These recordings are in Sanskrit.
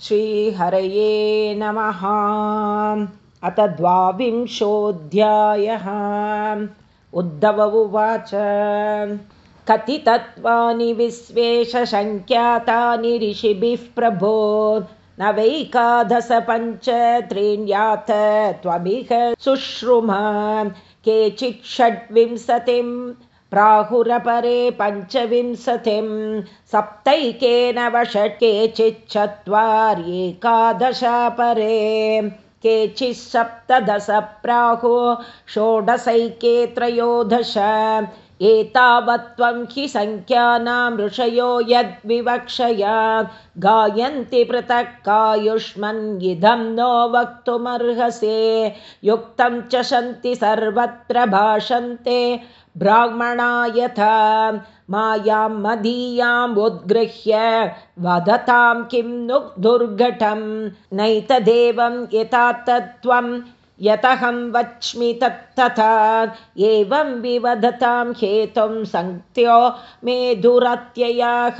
श्रीहरये नमः। अथ द्वाविंशोऽध्यायः। उद्धव उवाच। कतितत्त्वानि विश्वेशङ्ख्यातानि ऋषिभिः प्रभो। नवैकादश पञ्च त्रीण्याथ त्वमिह शुश्रुम। केचित् षड्विंशतिं प्राहुरपरे पञ्चविंशतिं सप्तैकेन वष केचिच्चत्वार्येकादशापरे केचित् सप्तदश प्राहु षोडशैके त्रयोदश एतावत्त्वं हि सङ्ख्यानां ऋषयो यद्विवक्षया। गायन्ति पृथक् कायुष्मन् इदं नो वक्तुमर्हसे। युक्तं च सन्ति सर्वत्र भाषन्ते ब्राह्मणा यथा मायां मदीयाम् उद्गृह्य वदतां किं नु दुर्घटं नैतदेवं यथा तत्त्वं यतहं वच्मि तत्तथा एवं विवदतां हेतुं सङ्क्त्यो मे दुरत्ययाः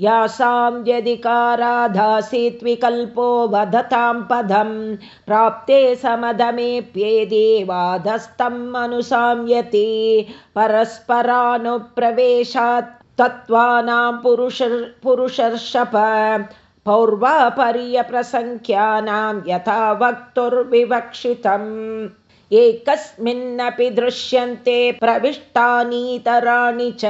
यासां यदिकाराधासीत् विकल्पो वदतां पदं। प्राप्ते समदमेप्येदेवादस्तम् अनुसाम्यति। परस्परानुप्रवेशात् तत्त्वानां पुरुष पुरुषर्षप पौर्वापर्यप्रसङ्ख्यानां यथा वक्तुर्विवक्षितम् एकस्मिन्नपि दृश्यन्ते प्रविष्टानीतराणि च।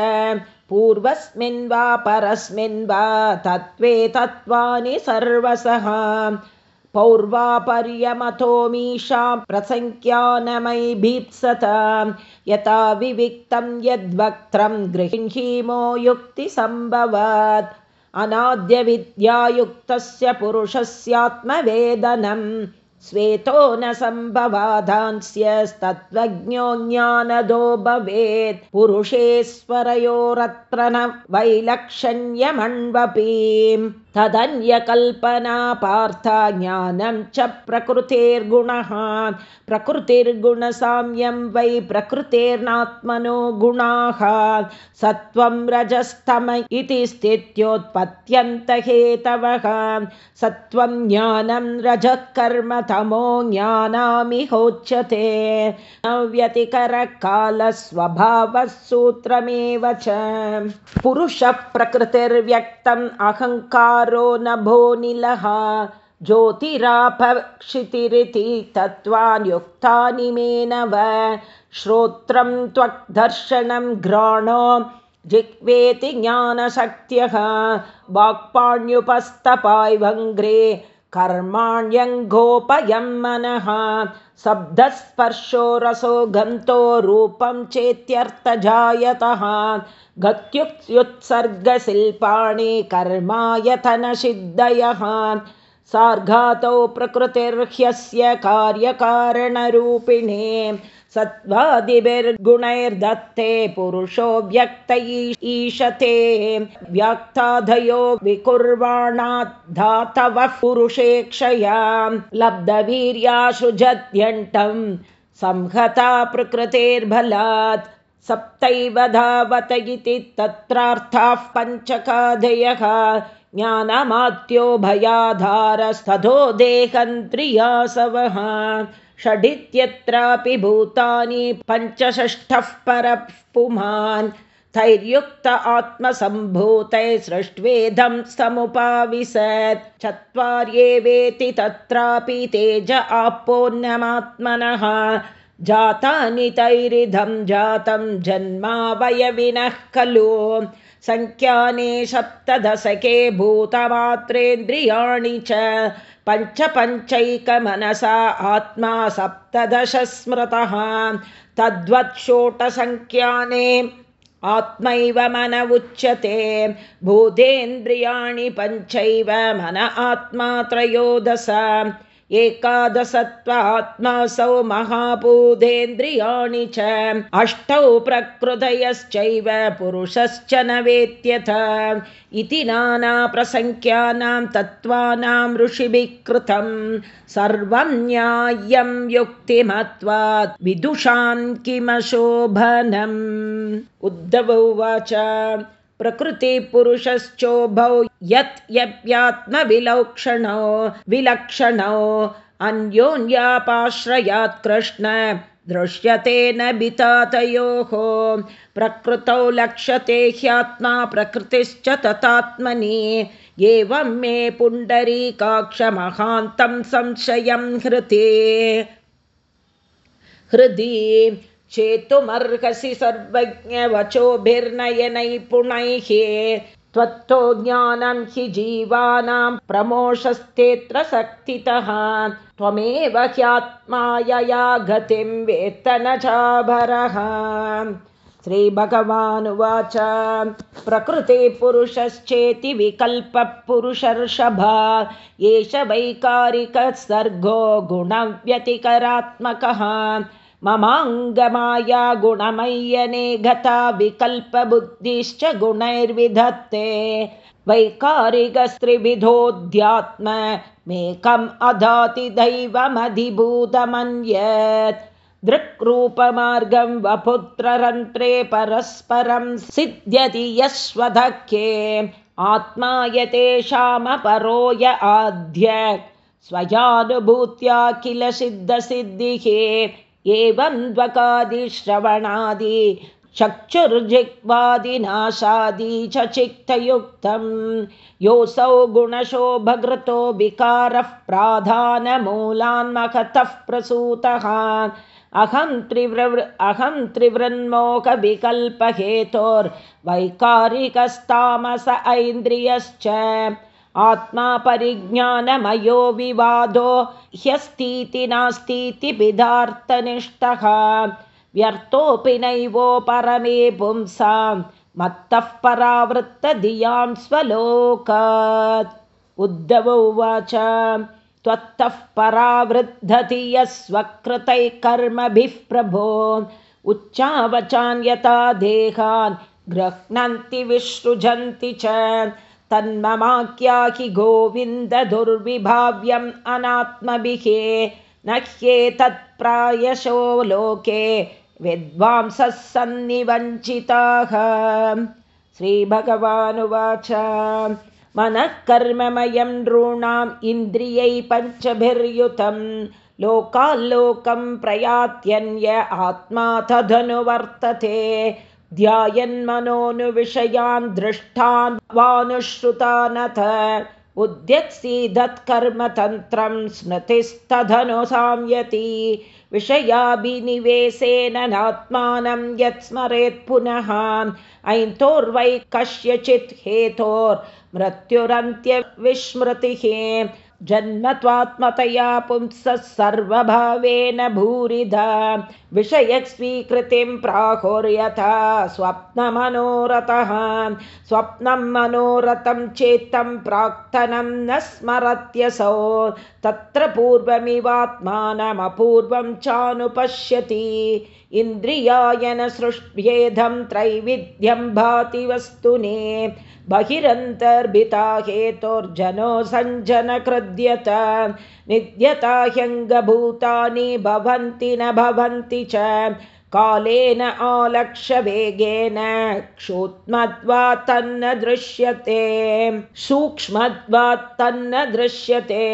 पूर्वस्मिन् वा परस्मिन् वा तत्त्वे तत्त्वानि सर्वसः पौर्वापर्यमथोमीषां प्रसङ्ख्यानमयि भीप्सत। यथा विविक्तं यद्वक्त्रं गृह्णीमो युक्तिसम्भवात् अनाद्यविद्यायुक्तस्य पुरुषस्यात्मवेदनं श्वेतो न सम्भवाधांस्यस्तत्त्वज्ञो ज्ञानदो भवेत् पुरुषेश्वरयोरत्र न वैलक्षण्यमण्वपीं तदन्यकल्पना पार्थ ज्ञानं च प्रकृतेर्गुणः प्रकृतिर्गुणसाम्यं वै प्रकृतेर्नात्मनो गुणाः। सत्वं रजस्तम इति स्थित्योत्पत्यन्तहेतवः। सत्वं ज्ञानं रजः कर्म तमो ज्ञानामिहोच्यते। नव्यतिकरकालस्वभावः सूत्रमेव च। पुरुषप्रकृतिर्व्यक्तम् अहङ्कारो नभो निलः ज्योतिरापक्षितिरिति तत्त्वानि युक्तानि मेनव श्रोत्रं त्वक्दर्शनं घ्राणो जिह्वेति ज्ञानशक्त्यः। वाक्पाण्युपस्तपाय्वङ्ग्रे कर्माण्यङ्गोपयं मनः। शब्दस्पर्शो रसो गन्तो रूपं चेत्यर्थजायतः। गत्युत्सर्गशिल्पाणि कर्मायतनसिद्धयः। सार्घातौ प्रकृतिर्ह्यस्य कार्यकारणरूपिणे सत्त्वादिभिर्गुणैर्दत्ते पुरुषो व्यक्त ईशते। व्याक्ताधयो विकुर्वाणात् धातवः पुरुषे क्षयां लब्धवीर्याशु जत्यण्टं संहता प्रकृतेर्बलात्। सप्तैव धावत इति तत्रार्थाः पञ्चकादयः ज्ञानमात्यो भयाधारस्तथो देहन्त्रियासवः षडित्यत्रापि भूतानि पञ्चषष्ठः परः पुमान्। तैर्युक्त आत्मसम्भूतैः सृष्ट्वेदं समुपाविशत्। चत्वार्ये तत्रापि तेज आपोन्नमात्मनः जातानि तैरिधं जातं जन्मावयविनः खलु सङ्ख्याने सप्तदशके भूतमात्रेन्द्रियाणि च पञ्चपञ्चैकमनसा आत्मा सप्तदश स्मृतः तद्वत् षोटसङ्ख्याने आत्मैव मन उच्यते। भूतेन्द्रियाणि पञ्चैव मन आत्मा त्रयोदश एकादशत्वात्मासौ महाभूतेन्द्रियाणि च अष्टौ प्रकृतयश्चैव पुरुषश्च न वेत्यथ इति नानाप्रसङ्ख्यानां तत्त्वानां ऋषिभिः कृतं सर्वं न्याय्यं युक्तिमत्वात् विदुषां किमशोभनम्। उद्धव उवाच प्रकृतिपुरुषश्चोभौ यत् यप्यात्मविलक्षणौ विलक्षणौ अन्योन्यापाश्रयात् कृष्ण दृश्यते न बितातयोः प्रकृतौ लक्ष्यते ह्यात्मा प्रकृतिश्च तथात्मनि एवं मे पुण्डरीकाक्षमहान्तं संशयं हृति हृदि चेतुमर्हसि सर्वज्ञवचोभिर्नयनैपुणैः त्वत्तो ज्ञानं हि जीवानां प्रमोषस्तेऽत्र शक्तितः त्वमेव ह्यात्मायया गतिं वेत्तनचाभरः श्रीभगवानुवाच प्रकृतिपुरुषश्चेति विकल्पः पुरुषर्षभा एष वैकारिकः सर्गो गुणव्यतिकरात्मकः ममाङ्गमाया गुणमय्यने गता विकल्पबुद्धिश्च गुणैर्विधत्ते। वैकारिकस्त्रिविधोऽध्यात्ममेकम् अधाति दैवमधिभूतमन्यत्। दृक्रूपमार्गं वपुत्ररन्त्रे परस्परं सिद्ध्यति यस्वधक्ये। आत्मा यतेषामपरो य आद्य स्वयानुभूत्या किल सिद्धसिद्धिः एवं द्वकादिश्रवणादि चक्षुर्जिह्वादिनाशादि च चित्तयुक्तं योऽसौ गुणशो भगृतो विकारः प्राधानमूलान्मखतः प्रसूतः। अहं त्रिवृ अहं त्रिवृन्मोकविकल्पहेतोर्वैकारिकस्तामस ऐन्द्रियश्च आत्मा परिज्ञानमयो विवादो ह्यस्तीति नास्तीति विधार्थनिष्ठः व्यर्थोऽपि नैवो परमे पुंसां मत्तः परावृत्तधियां स्वलोकात्। उद्धव उवाच त्वत्तः परावृद्धति यस्वकृतैः कर्मभिः प्रभो उच्चावचान् यथा देहान् गृह्णन्ति विसृजन्ति च तन्ममाख्या हि गोविन्ददुर्विभाव्यम् अनात्मभिः न ह्येतत्प्रायशो लोके विद्वांसः सन्निवञ्चिताः। श्रीभगवानुवाच। मनः कर्ममयं नॄणाम् इन्द्रियै पञ्चभिर्युतं लोकाल्लोकं प्रयात्यन्य आत्मा तदनुवर्तते ध्यायन्मनोनुविषयान् दृष्टान् वानुश्रुतानथ। उद्यत्सीदत्कर्मतन्त्रं स्मृतिस्तधनुसाम्यति। विषयाभिनिवेशेन नात्मानं यत्स्मरेत् पुनः ऐन्तोर्वै कस्यचित् हेतोर्मृत्युरन्त्यविस्मृतिः जन्मत्वात्मतया पुंसः सर्वभावेन भूरिधा। विषयः स्वीकृतिं प्राहुर्यथा। स्वप्नमनोरथः। स्वप्नं मनोरथं चेत्तं प्राक्तनं न स्मरत्यसौ। तत्र पूर्वमिवात्मानमपूर्वं चानुपश्यति। इन्द्रियायन सृष्ट्येधं त्रैविध्यं भाति वस्तुने बहिरन्तर्भिता हेतोर्जनो सञ्जनकृद्यत निद्यता ह्यङ्गभूतानि भवन्ति न भवन्ति च कालेन आलक्ष्यवेगेन क्षूत्मत्वात् तन्न दृश्यते। सूक्ष्मत्वात् तन्न दृश्यते।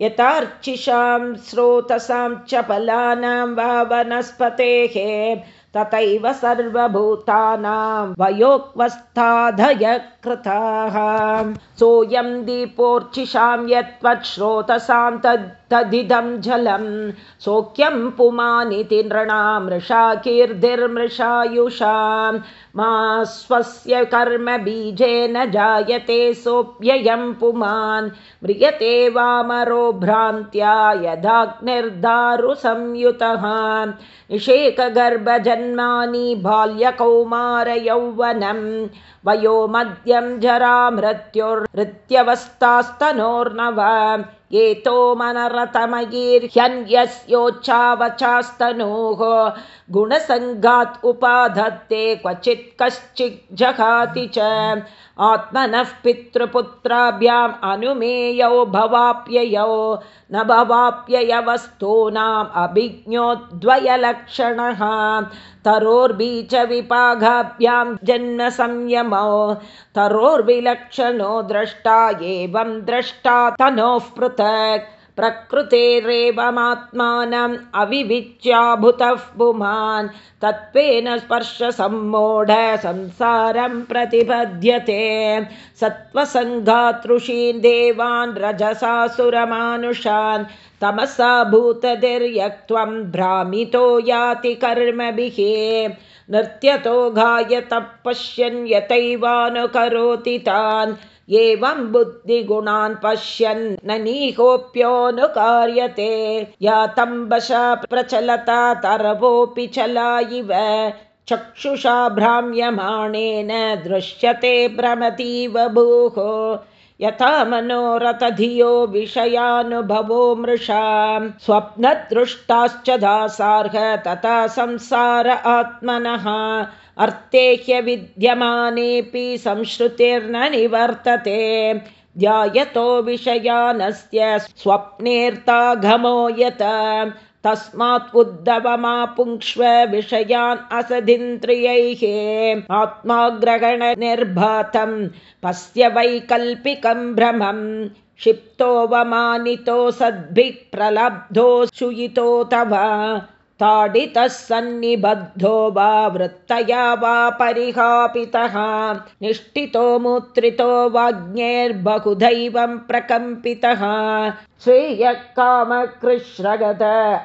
यथार्चिषां स्रोतसां च फलानां वा वनस्पतेः तथैव सर्वभूतानां वयोक्वस्थाधय कृताः सोऽयं दीपोर्चिषां यत्त्वच्छ्रोतसां तद् तदिदं जलं सौख्यं पुमानिति नृणां मृषा कीर्तिर्मृषायुषां। मा स्वस्य कर्मबीजेन जायते सोऽप्ययं पुमान्। म्रियते वामरो भ्रान्त्या यदाग्निर्दारुसंयुतः। निषेकगर्भजन्मानि बाल्यकौमारयौवनं वयो मद्यं जरा मृत्युर्नृत्यवस्थास्तनोर्नव एतो मनरतमयीर्ह्यन्यस्योच्चावचास्तनोः गुणसङ्गात् उपाधत्ते क्वचित् कश्चित् जगाति च। आत्मनः पितृपुत्राभ्याम् अनुमेयौ भवाप्ययौ न भवाप्ययवस्तूनाम् अभिज्ञोद्वयलक्षणः। तरोर्बीजविपागाभ्यां जन्मसंयमौ तरोर्विलक्षणो द्रष्टा एवं द्रष्टा तनोः पृथक् प्रकृतेरेवमात्मानम् अविविच्याभूतः पुमान् तत्त्वेन स्पर्शसम्मोढ संसारं प्रतिपद्यते। सत्त्वसङ्घातृषीन् देवान् रजसासुरमानुषान् तमसा भूतधिर्यक्त्वं भ्रामितो याति कर्मभिः। नृत्यतो गायतः पश्यन् यथैवानुकरोति तान् एवं बुद्धिगुणान् पश्यन् न नीहोऽप्योऽनुकार्यते या तम्बश प्रचलता तरवोऽपि चला इव। चक्षुषा भ्राम्यमाणेन दृश्यते भ्रमतीव भूः यथा मनोरथधियो विषयानुभवो मृषां। स्वप्नदृष्टाश्च दासार्ह तथा संसार आत्मनः। अर्थे ह्यविद्यमानेऽपि संश्रुतिर्न निवर्तते। ध्यायतो विषयानस्य स्वप्नेऽर्थाघमो यत तस्मात् उद्धवमापुङ्क्ष्व विषयान् असदिन्द्रियैः आत्माग्रहणनिर्भातं पश्य वैकल्पिकं भ्रमं क्षिप्तोऽवमानितो सद्भिः प्रलब्धो शुयितो तव ताडितः सन्निबद्धो वा वृत्तया वा परिहापितः। निष्ठितो मुत्रितो वाज्ञैर्बहुदैवं प्रकम्पितः। श्रेयकामकृश्रगत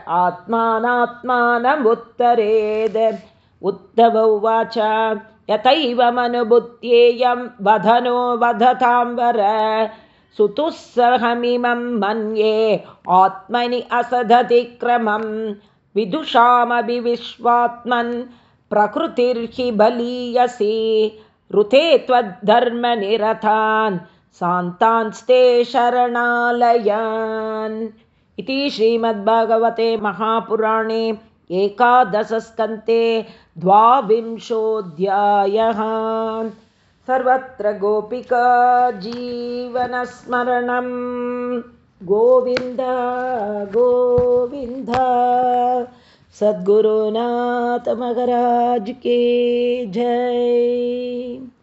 आत्मानात्मानमुत्तरेद्। उद्धव उवाच यथैवमनुभुत्येयं वधनो वधतां वर। सुतुस्सहमिमं मन्ये आत्मनि असदतिक्रमम् विदुषामभिविश्वात्मन् प्रकृतिर्हि बलीयसि ऋते त्वद्धर्मनिरतान् सान्तांस्ते शरणालयान्। इति श्रीमद्भागवते महापुराणे एकादशस्कन्ते द्वाविंशोऽध्यायः। सर्वत्र गोपिका जीवनस्मरणम् गोविन्द गोविन्द सद्गुरुनाथ के जय